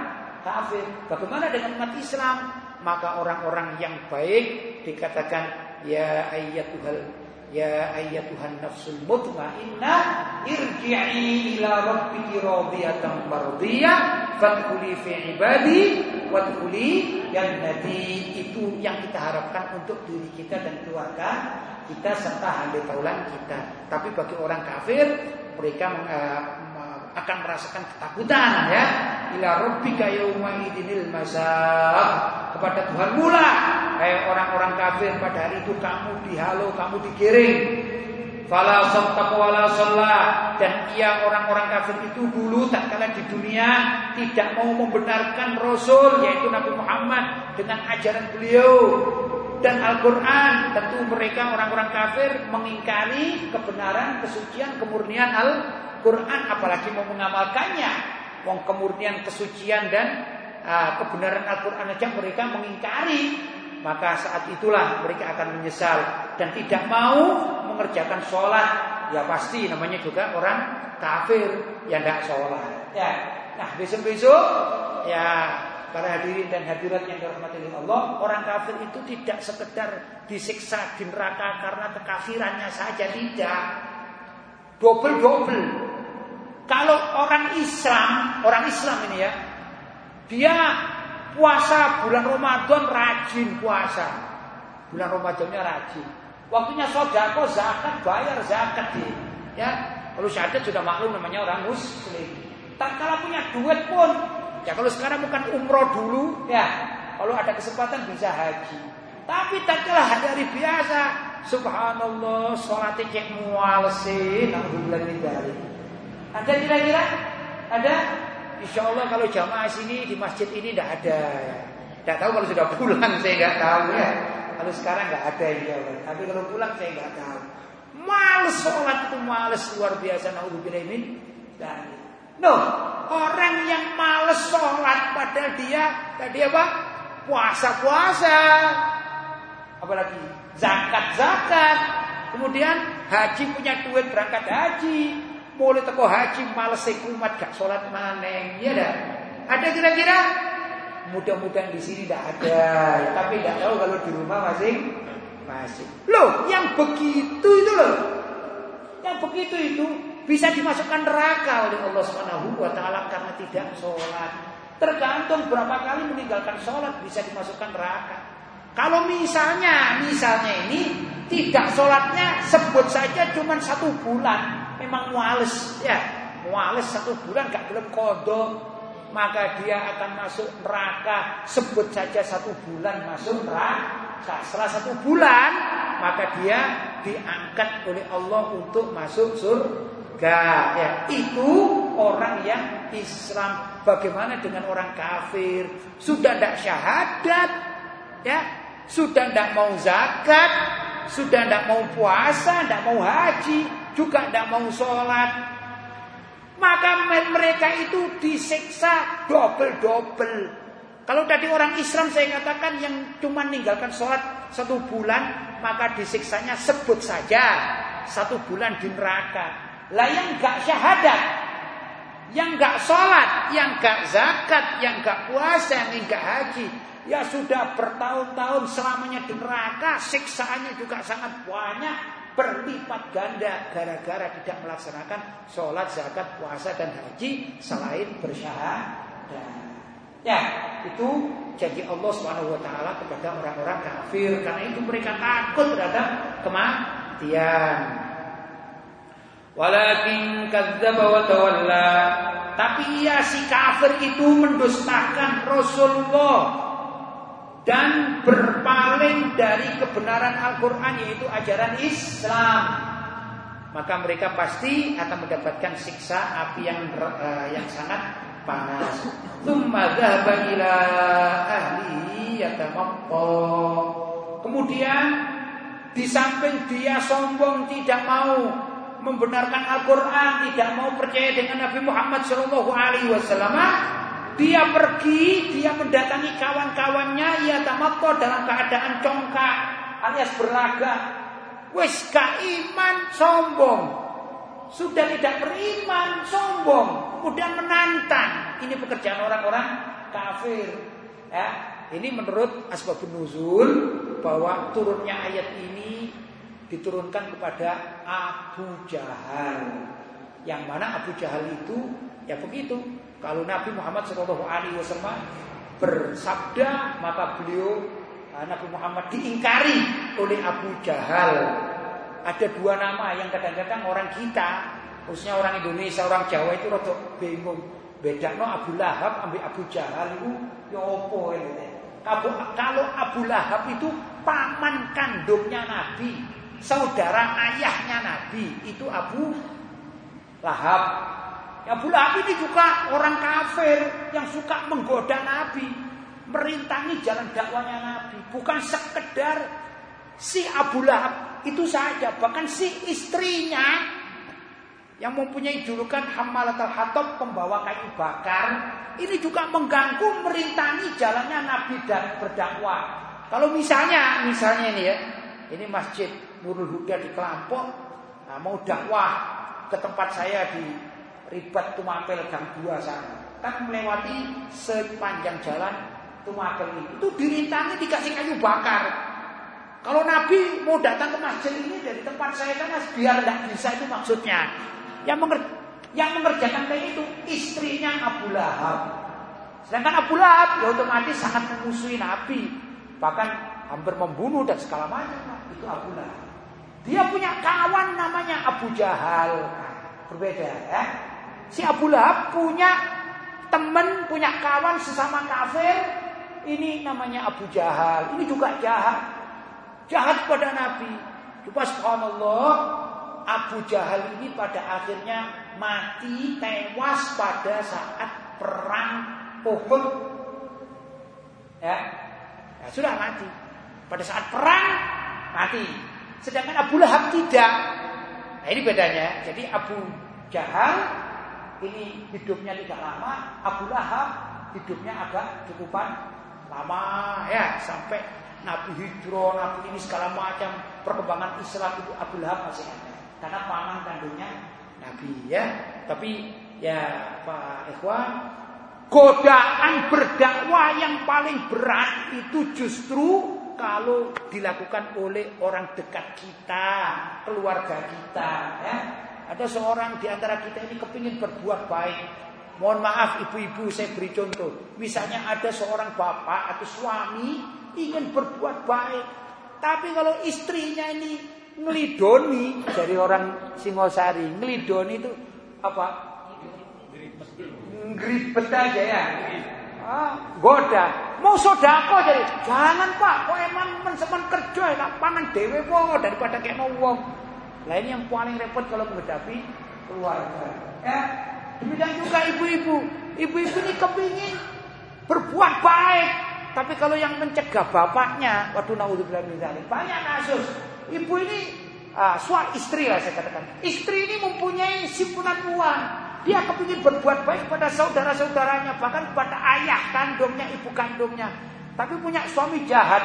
kafir. Bagaimana dengan umat Islam? Maka orang-orang yang baik dikatakan ya ayyatuhal Ya ayyatuhan nafsul mutmainnah irji'i ila rabbiki radiyatan mardiyah fadkhuli fi ibadi wadkhuli jannati itu yang kita harapkan untuk diri kita dan keluarga kita serta ahli taulan kita. Tapi bagi orang kafir mereka uh, akan merasakan ketakutan ya. Ila rabbika yauma idinil masab kepada Tuhan mula. Kayak orang-orang kafir pada hari itu kamu dihalau, kamu digiring. Fala wala dan ia orang-orang kafir itu dulu tak kala di dunia tidak mau membenarkan Rasul yaitu Nabi Muhammad dengan ajaran beliau. Dan Al-Quran tentu mereka orang-orang kafir mengingkari kebenaran, kesucian, kemurnian Al-Quran apalagi mau mengamalkannya. Kemurnian, kesucian dan uh, kebenaran Al-Quran saja mereka mengingkari maka saat itulah mereka akan menyesal dan tidak mau mengerjakan sholat. Ya pasti namanya juga orang kafir yang tidak sholat. Ya. Nah besok besok ya para hadirin dan hadirat yang dirahmati Allah orang kafir itu tidak sekedar disiksa di neraka karena kekafirannya saja tidak. Double double kalau orang Islam orang Islam ini ya dia puasa bulan Ramadan rajin puasa. Bulan Ramadannya rajin. Waktunya sodako zakat bayar zakat dia. Ya, kalau syahadat sudah maklum namanya orang muslim. Tak kalah punya duit pun, ya kalau sekarang bukan umroh dulu, ya kalau ada kesempatan bisa haji. Tapi tak kalah hari biasa, subhanallah, sholatnya cek mualsi, alhamdulillah dari. Ada kira-kira? Ada? Insya Allah kalau jamaah sini di masjid ini tidak ada. Tidak tahu kalau sudah pulang saya nggak tahu ya. Kalau sekarang nggak ada Allah. Tapi kalau pulang saya nggak tahu. Males sholat itu males luar biasa. Naudzubillah min. No, orang yang males sholat padahal dia tadi apa? Puasa-puasa. Apalagi zakat-zakat. Kemudian haji punya duit berangkat haji. Mulai teko haji males kumat gak sholat maneng, ya dah. Ada kira-kira? Mudah-mudahan di sini tidak ada, tapi tidak tahu kalau di rumah masing masing. Loh, yang begitu itu loh, yang begitu itu bisa dimasukkan neraka oleh Allah Subhanahu wa taala karena tidak sholat. Tergantung berapa kali meninggalkan sholat bisa dimasukkan neraka. Kalau misalnya, misalnya ini tidak sholatnya sebut saja cuma satu bulan, memang muales ya, muales satu bulan gak belum kodok, maka dia akan masuk neraka sebut saja satu bulan masuk neraka. Setelah satu bulan maka dia diangkat oleh Allah untuk masuk surga. Ya, itu orang yang Islam. Bagaimana dengan orang kafir? Sudah tidak syahadat, ya, sudah tidak mau zakat, sudah tidak mau puasa, tidak mau haji, juga tidak mau sholat. Maka mereka itu disiksa double-double. Kalau tadi orang Islam saya katakan yang cuma meninggalkan sholat satu bulan, maka disiksanya sebut saja satu bulan di neraka. Lah yang gak syahadat, yang gak sholat, yang gak zakat, yang gak puasa, yang gak haji, ya sudah bertahun-tahun selamanya di neraka, siksaannya juga sangat banyak, berlipat ganda gara-gara tidak melaksanakan sholat, zakat, puasa dan haji selain bersyahadat. Ya, itu janji Allah Subhanahu wa taala kepada orang-orang kafir karena itu mereka takut terhadap kematian. Walakin kadzdzaba wa tawalla. Tapi ia si kafir itu mendustakan Rasulullah dan berpaling dari kebenaran Al-Qur'an yaitu ajaran Islam. Maka mereka pasti akan mendapatkan siksa api yang uh, yang sangat panas. Kemudian di samping dia sombong tidak mau membenarkan Al-Qur'an, tidak mau percaya dengan Nabi Muhammad sallallahu alaihi wasallam, dia pergi, dia mendatangi kawan-kawannya, ia tamatto dalam keadaan congkak alias berlaga. Wes iman sombong. Sudah tidak beriman sombong, kemudian menantang. Ini pekerjaan orang-orang kafir. Ya, ini menurut asbabun nuzul bahwa turunnya ayat ini diturunkan kepada Abu Jahal. Yang mana Abu Jahal itu ya begitu. Kalau Nabi Muhammad SAW bersabda, maka beliau eh, Nabi Muhammad diingkari oleh Abu Jahal. Ada dua nama yang kadang-kadang orang kita, khususnya orang Indonesia, orang Jawa itu rada bingung. Beda no Abu Lahab ambil Abu Jahal itu ya opo. Kalau Abu Lahab itu paman kandungnya Nabi, saudara ayahnya Nabi, itu Abu Lahab. Abu Lahab ini juga orang kafir yang suka menggoda Nabi, merintangi jalan dakwanya Nabi, bukan sekedar si Abu Lahab itu saja, bahkan si istrinya yang mempunyai julukan Hamalatul Hatab pembawa kayu bakar ini juga mengganggu merintangi jalannya Nabi dan berdakwah. Kalau misalnya misalnya ini ya, ini masjid Nurul Huda di Kelampok, nah, mau dakwah ke tempat saya di Ribat Tumapel Gang 2 sana. Kan melewati sepanjang jalan Tumapel ini. Itu dirintangi dikasih kayu bakar. Kalau Nabi mau datang ke masjid ini dari tempat saya kan biar tidak bisa itu maksudnya. Yang, menger yang mengerjakan kayak itu istrinya Abu Lahab. Sedangkan Abu Lahab ya otomatis sangat memusuhi Nabi. Bahkan hampir membunuh dan segala macam. Itu Abu Lahab. Dia punya kawan namanya Abu Jahal. Berbeda ya. Si Abu Lahab punya teman, punya kawan sesama kafir. Ini namanya Abu Jahal. Ini juga jahat. Jahat pada Nabi. Coba subhanallah Abu Jahal ini pada akhirnya mati tewas pada saat perang Uhud. Ya. ya, sudah mati. Pada saat perang mati. Sedangkan Abu Lahab tidak. Nah ini bedanya. Jadi Abu Jahal ini hidupnya tidak lama, Abu Lahab hidupnya agak cukupan lama ya sampai Nabi Hijrah, Nabi ini segala macam perkembangan Islam itu Abu Lahab masih ada karena paman kandungnya Nabi ya. Tapi ya Pak Ikhwan, godaan berdakwah yang paling berat itu justru kalau dilakukan oleh orang dekat kita, keluarga kita ya. Ada seorang di antara kita ini kepingin berbuat baik. Mohon maaf ibu-ibu saya beri contoh. Misalnya ada seorang bapak atau suami ingin berbuat baik. Tapi kalau istrinya ini ngelidoni dari orang Singosari, ngelidoni itu apa? Ngeribet aja ya. Ah, goda. Mau sodako jadi. Jangan pak, kok emang men kerja ya, pangan dewe po daripada kayak wong. Lah ini yang paling repot kalau menghadapi keluarga. Ya, demikian juga ibu-ibu. Ibu-ibu ini kepingin berbuat baik. Tapi kalau yang mencegah bapaknya, waduh naudzubillah min banyak kasus. Ibu ini ah, suami istri lah saya katakan. Istri ini mempunyai simpunan uang. Dia kepingin berbuat baik pada saudara-saudaranya, bahkan pada ayah kandungnya, ibu kandungnya. Tapi punya suami jahat.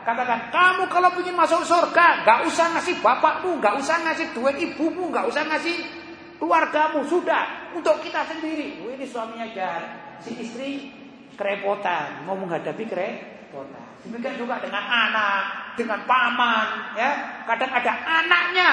Katakan, kamu kalau ingin masuk surga, gak usah ngasih bapakmu, gak usah ngasih duit ibumu, gak usah ngasih keluargamu. Sudah, untuk kita sendiri. Oh, ini suaminya jahat. Si istri kerepotan, mau menghadapi kerepotan. Demikian juga dengan anak, dengan paman, ya. Kadang ada anaknya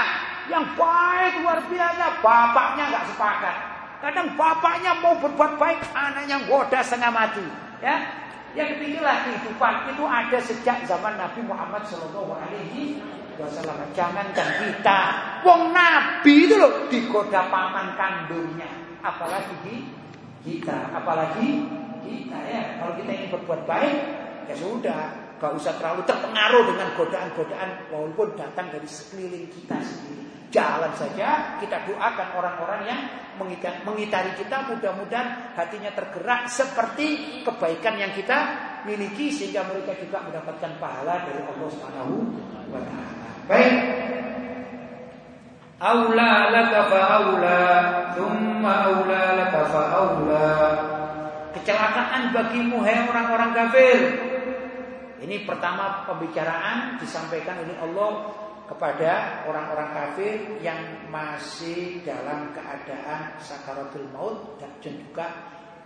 yang baik luar biasa, bapaknya nggak sepakat. Kadang bapaknya mau berbuat baik, anaknya goda setengah mati, ya. Yang ketiga kehidupan itu ada sejak zaman Nabi Muhammad Shallallahu Alaihi Wasallam. Jangankan kita, wong Nabi itu loh digoda paman kandungnya, apalagi kita, apalagi kita ya. Kalau kita ingin berbuat baik, ya sudah, gak usah terlalu terpengaruh dengan godaan-godaan walaupun datang dari sekeliling kita sendiri. Jalan saja kita doakan orang-orang yang mengitari kita mudah-mudahan hatinya tergerak seperti kebaikan yang kita miliki sehingga mereka juga mendapatkan pahala dari Allah Subhanahu wa taala. Baik. Aula laka fa aula, thumma aula laka fa aula. Kecelakaan bagimu hai orang-orang kafir. Ini pertama pembicaraan disampaikan oleh Allah kepada orang-orang kafir yang masih dalam keadaan sakaratul maut dan juga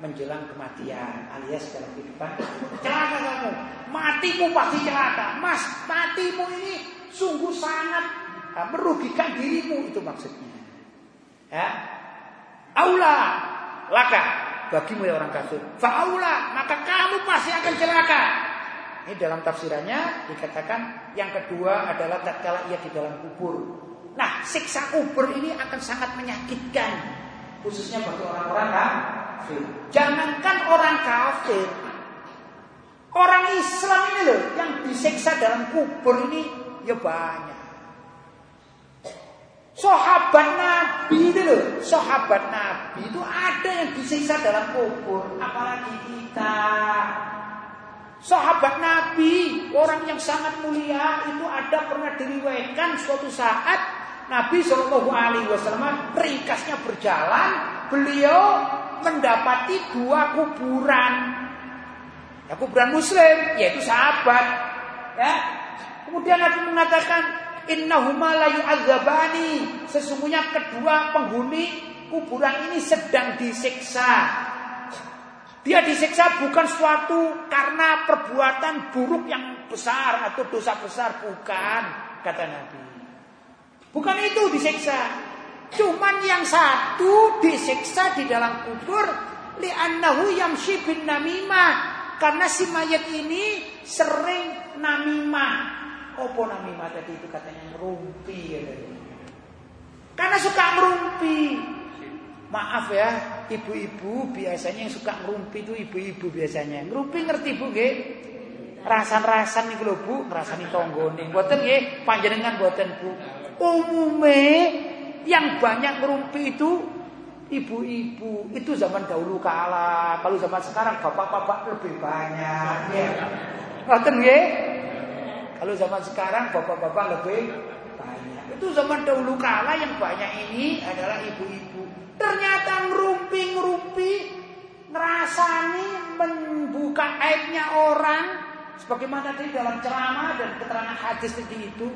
menjelang kematian alias dalam kehidupan. Celaka kamu. Matimu pasti celaka. Mas matimu ini sungguh sangat merugikan dirimu itu maksudnya. Ya. Aula laka bagimu ya orang kafir. Fa'aula, maka kamu pasti akan celaka. Ini dalam tafsirannya dikatakan yang kedua adalah tatkala ia di dalam kubur. Nah, siksa kubur ini akan sangat menyakitkan khususnya bagi orang-orang kafir. Jangankan orang kafir, orang Islam ini loh yang disiksa dalam kubur ini ya banyak. Sahabat Nabi itu loh, sahabat Nabi itu ada yang disiksa dalam kubur, apalagi kita. Sahabat Nabi, orang yang sangat mulia itu ada pernah diriwayatkan suatu saat Nabi Shallallahu Alaihi Wasallam ringkasnya berjalan, beliau mendapati dua kuburan, ya, kuburan Muslim, yaitu sahabat. Ya, kemudian Nabi mengatakan, Innahuma la yu'adzabani. Sesungguhnya kedua penghuni kuburan ini sedang disiksa. Dia disiksa bukan suatu karena perbuatan buruk yang besar atau dosa besar bukan, kata Nabi. Bukan itu disiksa. Cuman yang satu disiksa di dalam kubur li'annahu yamshi bin namimah. Karena si mayat ini sering namimah Opo mata tadi itu katanya ya tadi. Karena suka ngerumpi. Maaf ya, ibu-ibu biasanya yang suka ngerumpi itu ibu-ibu biasanya. Ngerumpi ngerti Bu nggih? Rasan-rasan nih lho Bu, ngrasani nih. Mboten nggih, panjenengan mboten Bu. Umume yang banyak ngerumpi itu ibu-ibu. Itu zaman dahulu kala. Kalau zaman sekarang bapak-bapak lebih banyak ya. Mboten nggih? Kalau zaman sekarang bapak-bapak lebih banyak. Itu zaman dahulu kala yang banyak ini adalah ibu-ibu. Ternyata ngerumpi-ngerumpi, ngerasani membuka aibnya orang. Sebagaimana di dalam ceramah dan keterangan hadis tadi itu.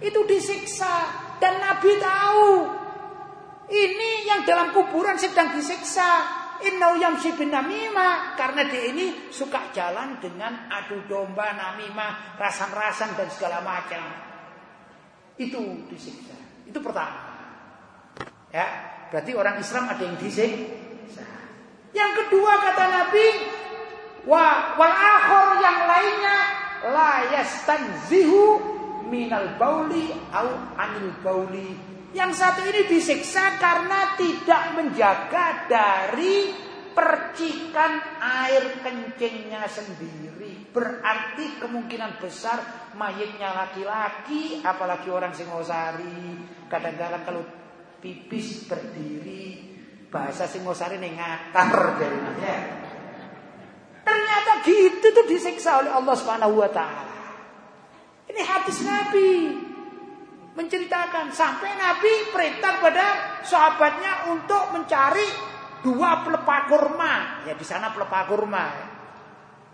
Itu disiksa. Dan Nabi tahu. Ini yang dalam kuburan sedang disiksa. Innau yamshi bin namimah karena dia ini suka jalan dengan adu domba namimah, rasan-rasan dan segala macam. Itu disiksa. Itu pertama. Ya, berarti orang Islam ada yang disiksa. Yang kedua kata Nabi, wa wal akhor yang lainnya la yastanzihu minal bauli au anil bauli. Yang satu ini disiksa karena tidak menjaga dari percikan air kencingnya sendiri. Berarti kemungkinan besar mayitnya laki-laki, apalagi orang Singosari. Kadang-kadang kalau pipis berdiri, bahasa Singosari nih ngatar jadinya. Ternyata gitu tuh disiksa oleh Allah Subhanahu wa taala. Ini hadis Nabi menceritakan sampai Nabi perintah pada sahabatnya untuk mencari dua pelepah kurma. Ya di sana pelepah kurma.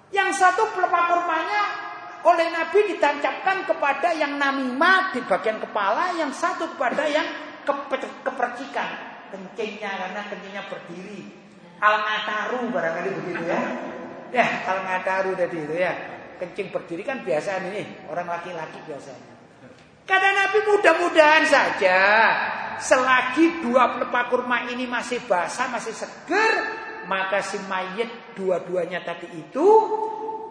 Yang satu pelepah kurmanya oleh Nabi ditancapkan kepada yang namimah di bagian kepala, yang satu kepada yang kepercikan kencingnya karena kencingnya berdiri. Al-ngataru barangkali begitu ya. Ya, al-ngataru tadi itu ya. Kencing berdiri kan biasa ini, orang laki-laki biasanya. Kata Nabi mudah-mudahan saja selagi dua pelepah kurma ini masih basah, masih seger, maka si mayat dua-duanya tadi itu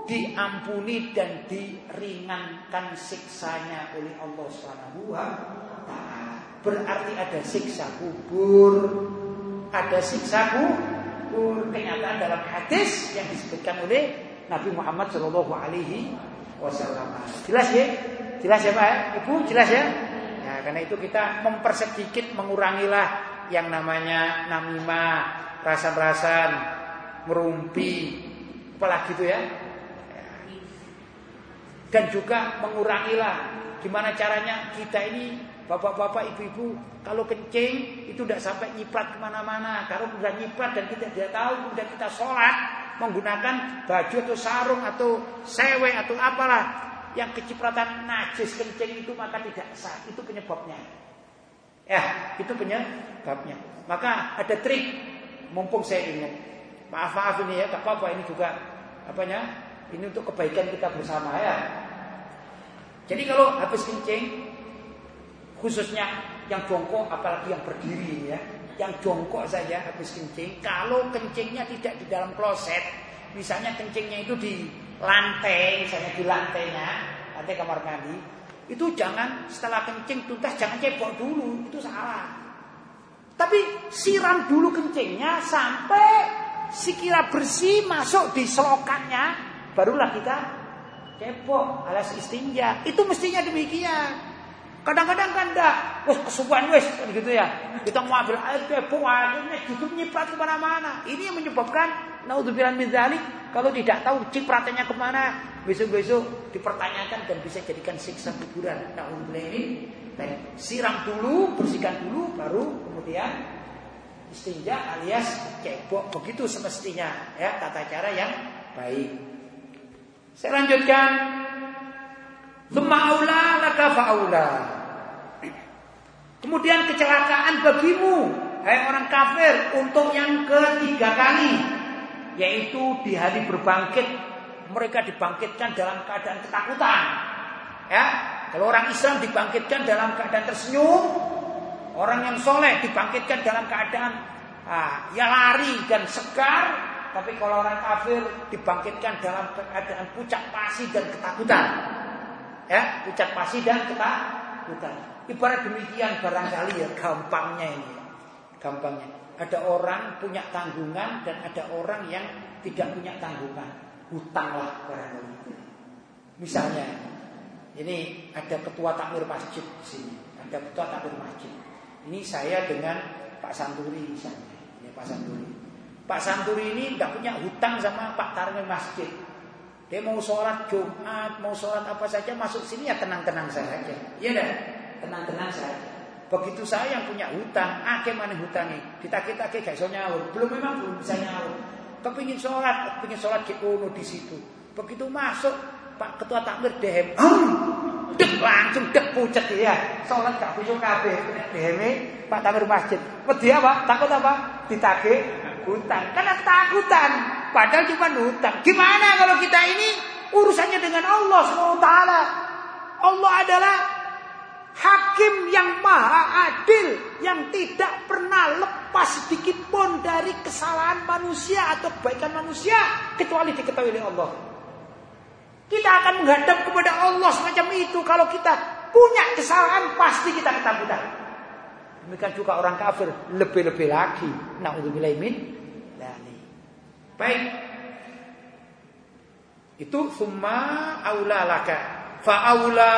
diampuni dan diringankan siksanya oleh Allah Subhanahu wa Berarti ada siksa kubur, ada siksa kubur. Kenyataan dalam hadis yang disebutkan oleh Nabi Muhammad Shallallahu Alaihi Wasallam. Jelas ya? Jelas ya Pak? Ibu jelas ya? Nah, karena itu kita mempersedikit mengurangilah yang namanya namimah, rasan-rasan, merumpi, apalagi itu ya. Dan juga mengurangilah gimana caranya kita ini bapak-bapak, ibu-ibu kalau kencing itu tidak sampai nyiprat ke mana-mana. Kalau sudah nyiprat dan kita tidak tahu kemudian kita sholat menggunakan baju atau sarung atau sewe atau apalah yang kecipratan najis kencing itu maka tidak sah. Itu penyebabnya. Ya, itu penyebabnya. Maka ada trik mumpung saya ingat. Maaf maaf ini ya, tak apa-apa ini juga apanya? Ini untuk kebaikan kita bersama ya. Jadi kalau habis kencing khususnya yang jongkok apalagi yang berdiri ya, yang jongkok saja habis kencing, kalau kencingnya tidak di dalam kloset, misalnya kencingnya itu di lantai, misalnya di lantainya, lantai kamar mandi, itu jangan setelah kencing tuntas jangan cebok dulu, itu salah. Tapi siram dulu kencingnya sampai sekira bersih masuk di selokannya, barulah kita cebok alas istinja. Itu mestinya demikian. Kadang-kadang kan enggak, wes kesubuhan wes gitu ya. Kita mau ambil air cebok, akhirnya justru nyiprat ke mana-mana. Ini yang menyebabkan naudzubillah min dzalik kalau tidak tahu cipratannya ke mana besok-besok dipertanyakan dan bisa jadikan siksa kuburan. Naudzubillah ini baik siram dulu bersihkan dulu baru kemudian istinja alias cebok. Begitu semestinya ya tata cara yang baik. Saya lanjutkan Thumma laka fa'aula Kemudian kecelakaan bagimu Hai orang kafir Untuk yang ketiga kali yaitu di hari berbangkit mereka dibangkitkan dalam keadaan ketakutan. Ya, kalau orang Islam dibangkitkan dalam keadaan tersenyum, orang yang soleh dibangkitkan dalam keadaan ah, ya lari dan segar. Tapi kalau orang kafir dibangkitkan dalam keadaan pucat pasi dan ketakutan. Ya, pucat pasi dan ketakutan. Ibarat demikian barangkali ya gampangnya ini. Gampangnya. Ada orang punya tanggungan dan ada orang yang tidak punya tanggungan. Hutanglah barangkali. Misalnya, ini ada ketua takmir masjid di sini. Ada ketua takmir masjid. Ini saya dengan Pak Santuri misalnya. Ini Pak Santuri. Pak Santuri ini tidak punya hutang sama Pak Takmir masjid. Dia mau sholat Jumat, mau sholat apa saja masuk sini ya tenang-tenang saja. Iya dah, tenang-tenang saja. Begitu saya yang punya hutang, akeh mana hutangnya? Kita-kita gak iso nyaur. Belum memang belum bisa nyaur. Kepingin sholat, kepingin sholat di ono di situ. Begitu masuk Pak Ketua Takmir dehem, dek langsung dek pucet ya. Sholat gak bisa kabeh. Deheme Pak Takmir masjid. Wedi apa? Takut apa? Ditagih hutang. Karena takutan. Padahal cuma hutang. Gimana kalau kita ini urusannya dengan Allah SWT. Allah adalah Hakim yang maha adil yang tidak pernah lepas sedikit pun dari kesalahan manusia atau kebaikan manusia kecuali diketahui oleh Allah. Kita akan menghadap kepada Allah semacam itu. Kalau kita punya kesalahan pasti kita ketakutan. Demikian juga orang kafir lebih-lebih lagi. Nauzubillah min Baik. Itu summa aula laka. Fa aula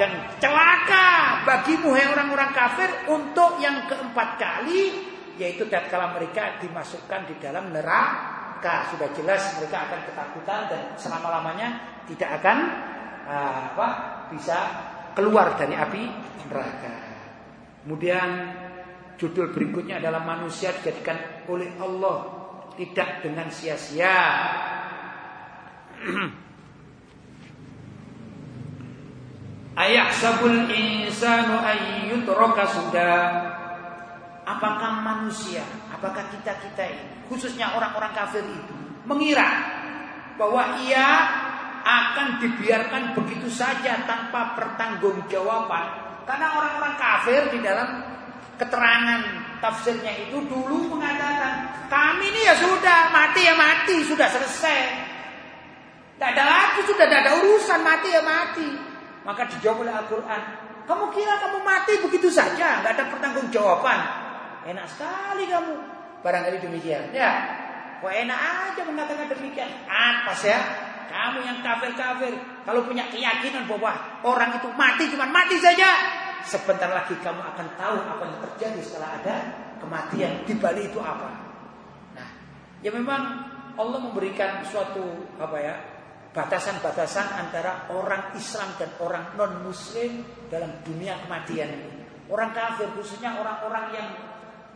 dan celaka bagimu hai orang-orang kafir untuk yang keempat kali yaitu tatkala mereka dimasukkan di dalam neraka sudah jelas mereka akan ketakutan dan selama-lamanya tidak akan uh, apa bisa keluar dari api neraka. Kemudian judul berikutnya adalah manusia dijadikan oleh Allah tidak dengan sia-sia. sabul insanu ayyutraka sudah Apakah manusia, apakah kita-kita ini khususnya orang-orang kafir itu mengira bahwa ia akan dibiarkan begitu saja tanpa pertanggungjawaban karena orang-orang kafir di dalam keterangan tafsirnya itu dulu mengatakan kami ini ya sudah mati ya mati sudah selesai tidak ada lagi sudah tidak ada urusan mati ya mati maka dijawab oleh Al-Quran kamu kira kamu mati begitu saja nggak ada pertanggungjawaban enak sekali kamu Barangkali demikian. Ya. Kok enak aja mengatakan demikian. Apa sih ya? Kamu yang kafir-kafir. Kalau punya keyakinan bahwa orang itu mati cuma mati saja. Sebentar lagi kamu akan tahu apa yang terjadi setelah ada kematian. Di balik itu apa? Nah, ya memang Allah memberikan suatu apa ya batasan-batasan antara orang Islam dan orang non Muslim dalam dunia kematian ini. Orang kafir khususnya orang-orang yang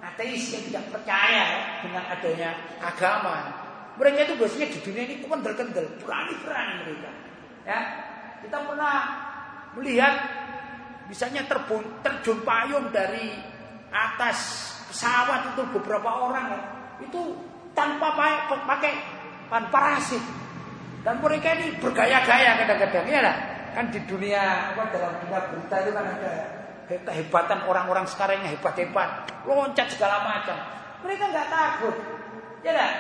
ateis yang tidak percaya ya, dengan adanya agama. Mereka itu biasanya di dunia ini kendel-kendel, berani-berani mereka. Ya, kita pernah melihat misalnya terbun, terjun payung dari atas pesawat itu beberapa orang itu tanpa pakai, pan parasit dan mereka ini bergaya-gaya kadang-kadang ya lah kan di dunia apa dalam dunia berita itu kan ada kehebatan orang-orang sekarang yang hebat-hebat, loncat segala macam. Mereka nggak takut, ya dah.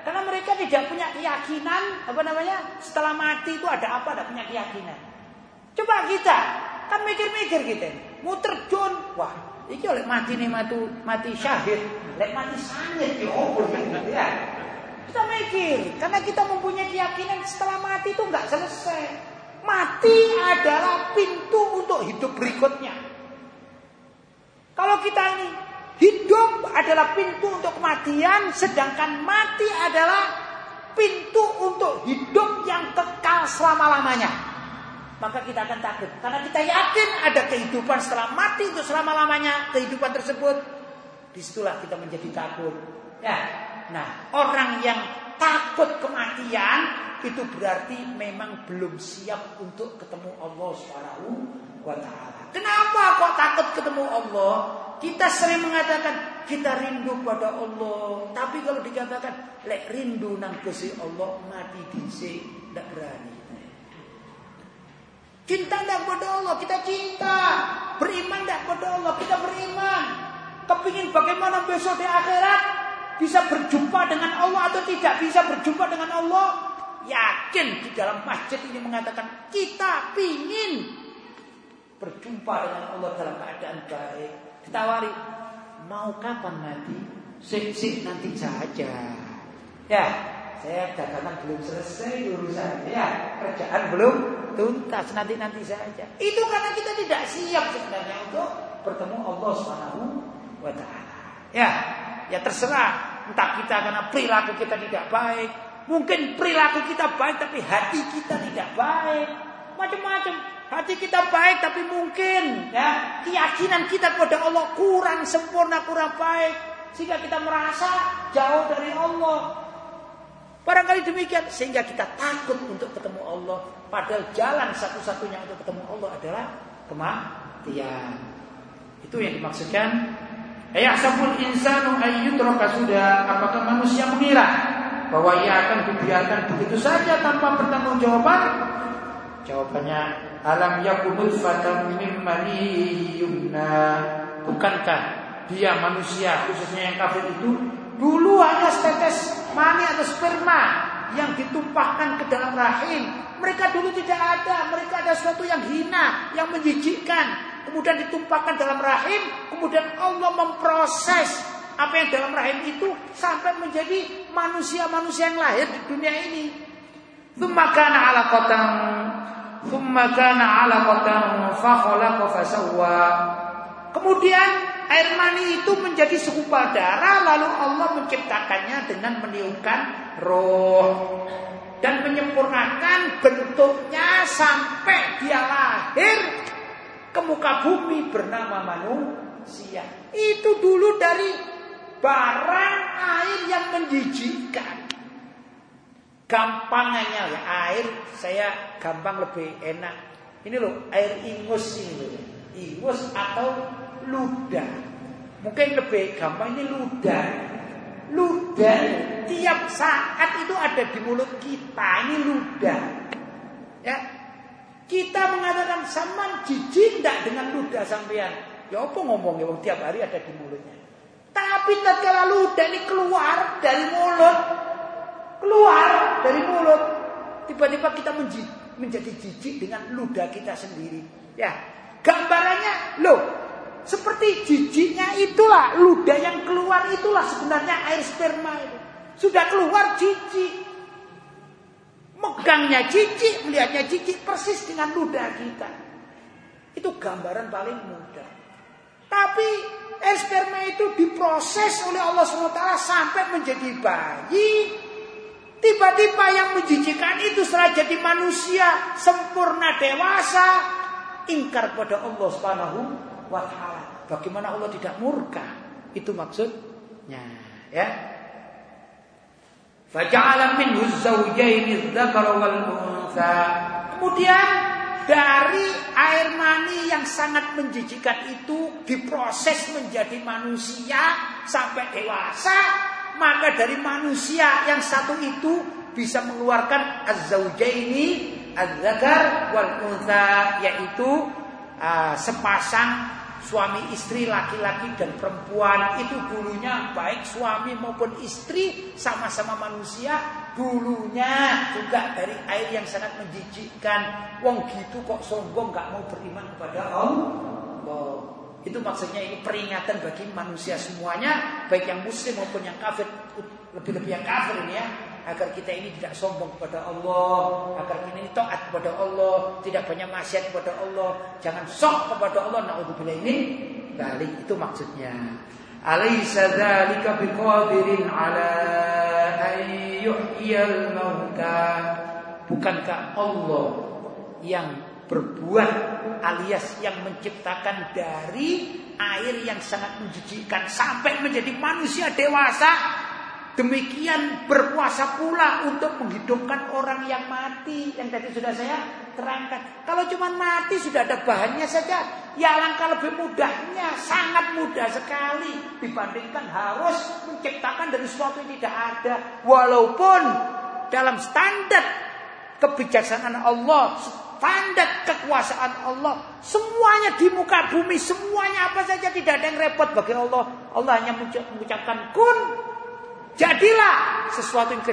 Karena mereka tidak punya keyakinan apa namanya setelah mati itu ada apa? Ada punya keyakinan. Coba kita kan mikir-mikir kita, mau terjun, wah, ini oleh mati nih mati mati syahid, lek mati sanyet ya gitu ya. Kita mikir, karena kita mempunyai keyakinan setelah mati itu nggak selesai. Mati adalah pintu untuk hidup berikutnya. Kalau kita ini hidup adalah pintu untuk kematian, sedangkan mati adalah pintu untuk hidup yang kekal selama-lamanya. Maka kita akan takut. Karena kita yakin ada kehidupan setelah mati itu selama-lamanya. Kehidupan tersebut. Di situlah kita menjadi takut. Ya. Nah, orang yang takut kematian itu berarti memang belum siap untuk ketemu Allah Subhanahu wa taala. Kenapa kok takut ketemu Allah? Kita sering mengatakan kita rindu pada Allah, tapi kalau dikatakan lek rindu nang Allah mati dhisik ndak berani. Cinta ndak pada Allah, kita cinta. Beriman ndak pada Allah, kita beriman. Kepingin bagaimana besok di akhirat bisa berjumpa dengan Allah atau tidak bisa berjumpa dengan Allah? Yakin di dalam masjid ini mengatakan kita pingin berjumpa dengan Allah dalam keadaan baik. Ditawari, mau kapan nanti? Sik-sik nanti saja. Ya, saya dagangan belum selesai urusan. Ya, kerjaan belum tuntas nanti-nanti saja. Itu karena kita tidak siap sebenarnya untuk bertemu Allah Subhanahu wa taala. Ya, ya terserah entah kita karena perilaku kita tidak baik, mungkin perilaku kita baik tapi hati kita tidak baik. Macam-macam. Hati kita baik tapi mungkin ya keyakinan kita kepada Allah kurang sempurna, kurang baik sehingga kita merasa jauh dari Allah. Barangkali demikian sehingga kita takut untuk ketemu Allah. Padahal jalan satu-satunya untuk ketemu Allah adalah kematian. Itu yang dimaksudkan. Ayahsabul insanu ayyutraka sudah. Apakah manusia mengira bahwa ia akan dibiarkan begitu saja tanpa pertanggungjawaban? Jawabannya alam yakunul fatam min yumna bukankah dia manusia khususnya yang kafir itu dulu hanya setetes mani atau sperma yang ditumpahkan ke dalam rahim. Mereka dulu tidak ada, mereka ada sesuatu yang hina, yang menjijikkan. Kemudian ditumpahkan dalam rahim, kemudian Allah memproses apa yang dalam rahim itu sampai menjadi manusia-manusia yang lahir di dunia ini. Thumma kana 'alaqatan thumma kana 'alaqatan fa khalaqa. Kemudian air mani itu menjadi segumpal darah lalu Allah menciptakannya dengan meniupkan roh dan menyempurnakan bentuknya sampai dia lahir ke muka bumi bernama manusia. Itu dulu dari barang air yang menjijikkan. Gampangnya ya air saya gampang lebih enak. Ini loh air ingus ini loh. Ingus atau ludah. Mungkin lebih gampang ini ludah. Ludah tiap saat itu ada di mulut kita. Ini ludah. Ya. Kita mengatakan sama jijik tidak dengan ludah sampean. Ya apa ngomongnya tiap hari ada di mulutnya. Tapi tatkala ludah ini keluar dari mulut, keluar dari mulut. Tiba-tiba kita menjadi jijik dengan ludah kita sendiri. Ya, gambarannya loh, seperti jijiknya itulah ludah yang keluar itulah sebenarnya air sperma itu. Sudah keluar jijik. Megangnya jijik, melihatnya jijik persis dengan ludah kita. Itu gambaran paling mudah. Tapi air sperma itu diproses oleh Allah SWT sampai menjadi bayi Tiba-tiba yang menjijikan itu setelah jadi manusia sempurna dewasa ingkar pada Allah Subhanahu wa taala. Bagaimana Allah tidak murka? Itu maksudnya, ya. Faja'ala minhu zawjaini dzakara wal untha. Kemudian dari air mani yang sangat menjijikan itu diproses menjadi manusia sampai dewasa maka dari manusia yang satu itu bisa mengeluarkan az-zaujaini az-zakar wal untha yaitu uh, sepasang suami istri laki-laki dan perempuan. Itu dulunya baik suami maupun istri sama-sama manusia dulunya juga dari air yang sangat menjijikkan. Wong gitu kok sombong nggak mau beriman kepada Allah. Itu maksudnya ini peringatan bagi manusia semuanya, baik yang muslim maupun yang kafir, lebih-lebih yang kafir ini ya, agar kita ini tidak sombong kepada Allah, agar kita ini taat kepada Allah, tidak banyak maksiat kepada Allah, jangan sok kepada Allah. Nauzubillah ini balik itu maksudnya. Alaysa dzalika biqadirin ala an yuhyiyal mauta. Bukankah Allah yang berbuah alias yang menciptakan dari air yang sangat menjijikkan sampai menjadi manusia dewasa demikian berpuasa pula untuk menghidupkan orang yang mati yang tadi sudah saya terangkan kalau cuma mati sudah ada bahannya saja ya langkah lebih mudahnya sangat mudah sekali dibandingkan harus menciptakan dari sesuatu yang tidak ada walaupun dalam standar kebijaksanaan Allah Standar kekuasaan Allah. Semuanya di muka bumi. Semuanya apa saja tidak ada yang repot bagi Allah. Allah hanya mengucapkan kun. Jadilah sesuatu yang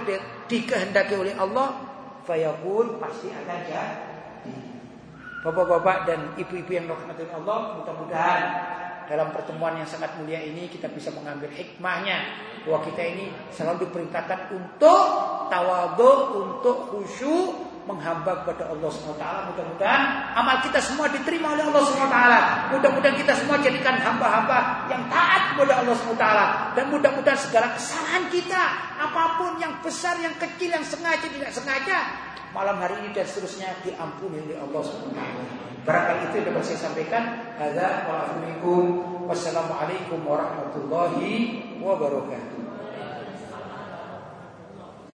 dikehendaki oleh Allah. Fayakun pasti akan jadi. Bapak-bapak dan ibu-ibu yang dirahmati Allah. Mudah-mudahan dalam pertemuan yang sangat mulia ini kita bisa mengambil hikmahnya bahwa kita ini selalu diperintahkan untuk tawadhu, untuk khusyuk, menghamba kepada Allah SWT. Mudah-mudahan amal kita semua diterima oleh Allah SWT. Mudah-mudahan kita semua jadikan hamba-hamba yang taat kepada Allah SWT. Dan mudah-mudahan segala kesalahan kita, apa pun yang besar, yang kecil, yang sengaja, tidak sengaja, malam hari ini dan seterusnya diampuni oleh Allah SWT. Barangkali itu dapat saya sampaikan. Ada Wassalamualaikum warahmatullahi wabarakatuh.